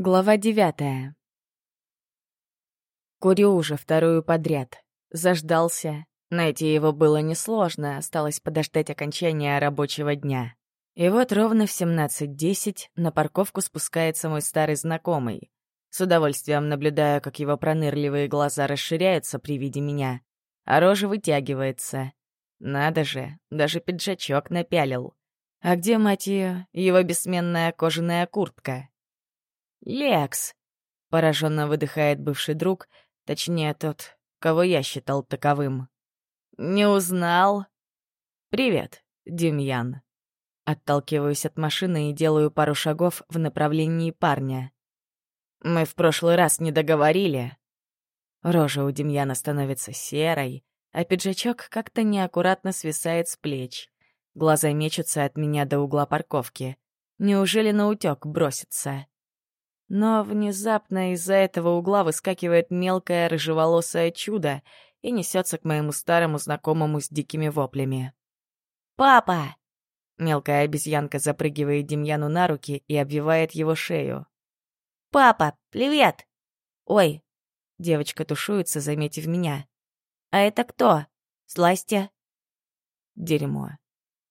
Глава девятая. Курю уже вторую подряд. Заждался. Найти его было несложно, осталось подождать окончания рабочего дня. И вот ровно в 17.10 на парковку спускается мой старый знакомый. С удовольствием наблюдаю, как его пронырливые глаза расширяются при виде меня, а рожа вытягивается. Надо же, даже пиджачок напялил. А где, мать ее, его бессменная кожаная куртка? «Лекс!» — пораженно выдыхает бывший друг, точнее тот, кого я считал таковым. «Не узнал?» «Привет, Демьян». Отталкиваюсь от машины и делаю пару шагов в направлении парня. «Мы в прошлый раз не договорили». Рожа у Демьяна становится серой, а пиджачок как-то неаккуратно свисает с плеч. Глаза мечутся от меня до угла парковки. Неужели на утёк бросится? Но внезапно из-за этого угла выскакивает мелкое рыжеволосое чудо и несется к моему старому знакомому с дикими воплями. «Папа!» Мелкая обезьянка запрыгивает Демьяну на руки и обвивает его шею. «Папа, привет!» «Ой!» Девочка тушуется, заметив меня. «А это кто? Сластя?» Дерьмо.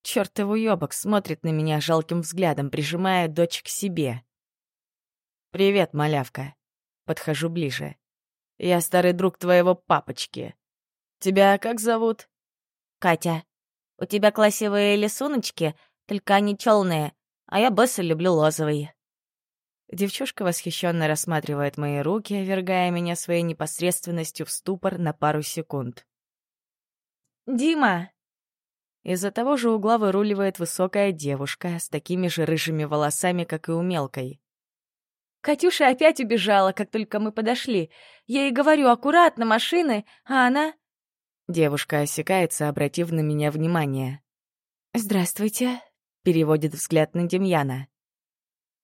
Чёртов уёбок смотрит на меня жалким взглядом, прижимая дочь к себе. «Привет, малявка!» Подхожу ближе. «Я старый друг твоего папочки. Тебя как зовут?» «Катя. У тебя красивые рисуночки, только они челные, а я больше люблю лозовые». Девчушка восхищенно рассматривает мои руки, овергая меня своей непосредственностью в ступор на пару секунд. «Дима!» Из-за того же угла выруливает высокая девушка с такими же рыжими волосами, как и у мелкой. Катюша опять убежала, как только мы подошли. Я ей говорю, аккуратно, машины, а она... Девушка осекается, обратив на меня внимание. «Здравствуйте», — переводит взгляд на Демьяна.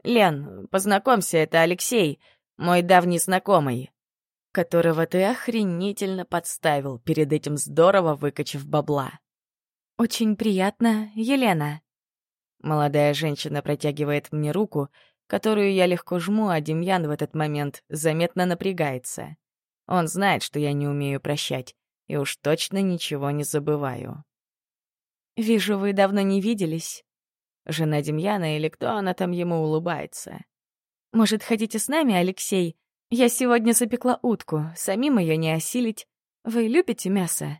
«Лен, познакомься, это Алексей, мой давний знакомый», которого ты охренительно подставил, перед этим здорово выкачив бабла. «Очень приятно, Елена». Молодая женщина протягивает мне руку, которую я легко жму, а Демьян в этот момент заметно напрягается. Он знает, что я не умею прощать, и уж точно ничего не забываю. «Вижу, вы давно не виделись». Жена Демьяна или кто она там ему улыбается. «Может, хотите с нами, Алексей? Я сегодня запекла утку, самим ее не осилить. Вы любите мясо?»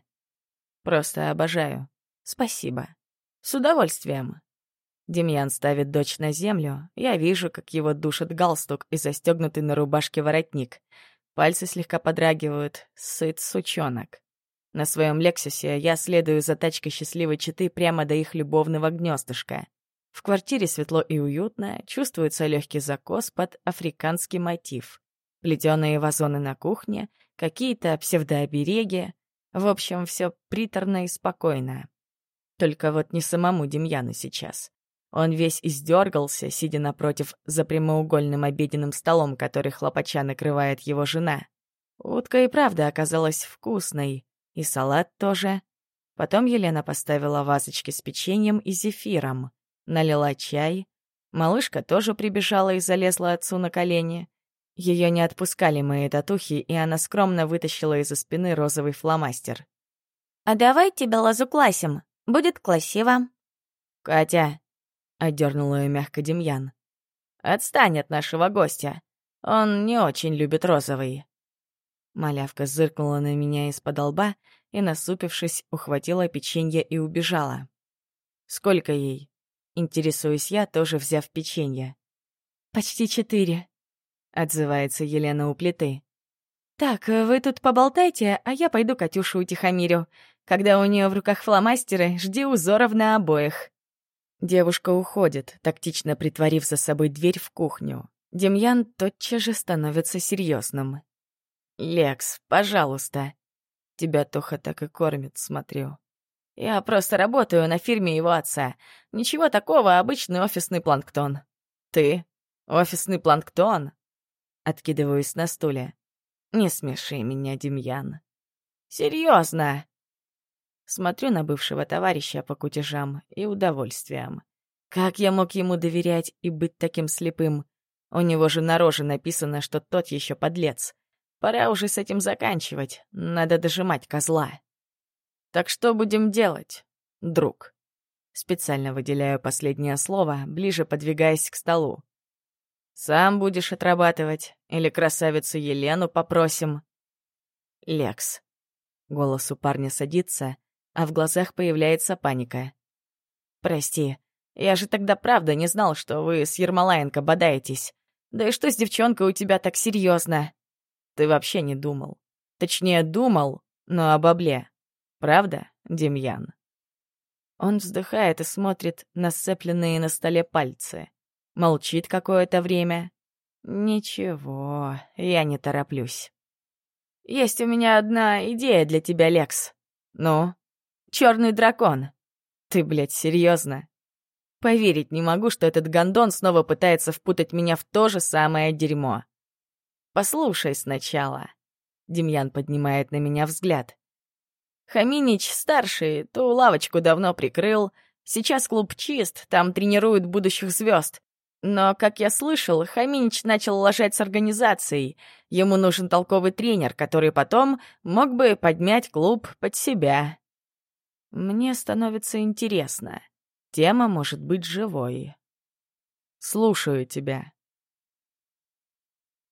«Просто обожаю. Спасибо. С удовольствием». Демьян ставит дочь на землю. Я вижу, как его душит галстук и застегнутый на рубашке воротник. Пальцы слегка подрагивают. Сыт сучонок. На своем Лексусе я следую за тачкой счастливой читы прямо до их любовного гнездышка. В квартире светло и уютно, чувствуется легкий закос под африканский мотив. Плетеные вазоны на кухне, какие-то псевдообереги. В общем, все приторно и спокойно. Только вот не самому Демьяну сейчас. Он весь издергался, сидя напротив за прямоугольным обеденным столом, который хлопача накрывает его жена. Утка и правда оказалась вкусной, и салат тоже. Потом Елена поставила вазочки с печеньем и зефиром, налила чай. Малышка тоже прибежала и залезла отцу на колени. Ее не отпускали мои татухи, и она скромно вытащила из-за спины розовый фломастер. «А давай тебя лазу лазукласим, будет классиво. «Катя, — Одернула ее мягко Демьян. «Отстань от нашего гостя. Он не очень любит розовые. Малявка зыркнула на меня из-под лба и, насупившись, ухватила печенье и убежала. «Сколько ей?» — интересуюсь я, тоже взяв печенье. «Почти четыре», — отзывается Елена у плиты. «Так, вы тут поболтайте, а я пойду Катюшу утихомирю. Когда у нее в руках фломастеры, жди узоров на обоих». Девушка уходит, тактично притворив за собой дверь в кухню. Демьян тотчас же становится серьезным. «Лекс, пожалуйста». «Тебя Тоха так и кормит, смотрю». «Я просто работаю на фирме его отца. Ничего такого, обычный офисный планктон». «Ты? Офисный планктон?» Откидываюсь на стуле. «Не смеши меня, Демьян». «Серьезно?» Смотрю на бывшего товарища по кутежам и удовольствиям. Как я мог ему доверять и быть таким слепым? У него же на роже написано, что тот еще подлец. Пора уже с этим заканчивать, надо дожимать козла. Так что будем делать, друг? Специально выделяю последнее слово, ближе подвигаясь к столу. Сам будешь отрабатывать, или красавицу Елену попросим? Лекс. Голос у парня садится, а в глазах появляется паника. «Прости, я же тогда правда не знал, что вы с Ермолаенко бодаетесь. Да и что с девчонкой у тебя так серьезно? Ты вообще не думал. Точнее, думал, но о бабле. Правда, Демьян?» Он вздыхает и смотрит на сцепленные на столе пальцы. Молчит какое-то время. «Ничего, я не тороплюсь. Есть у меня одна идея для тебя, Лекс. Ну?» черный дракон. Ты, блядь, серьезно? Поверить не могу, что этот гондон снова пытается впутать меня в то же самое дерьмо. Послушай сначала. Демьян поднимает на меня взгляд. Хаминич старший ту лавочку давно прикрыл. Сейчас клуб чист, там тренируют будущих звезд. Но, как я слышал, Хаминич начал лажать с организацией. Ему нужен толковый тренер, который потом мог бы подмять клуб под себя. Мне становится интересно. Тема может быть живой. Слушаю тебя.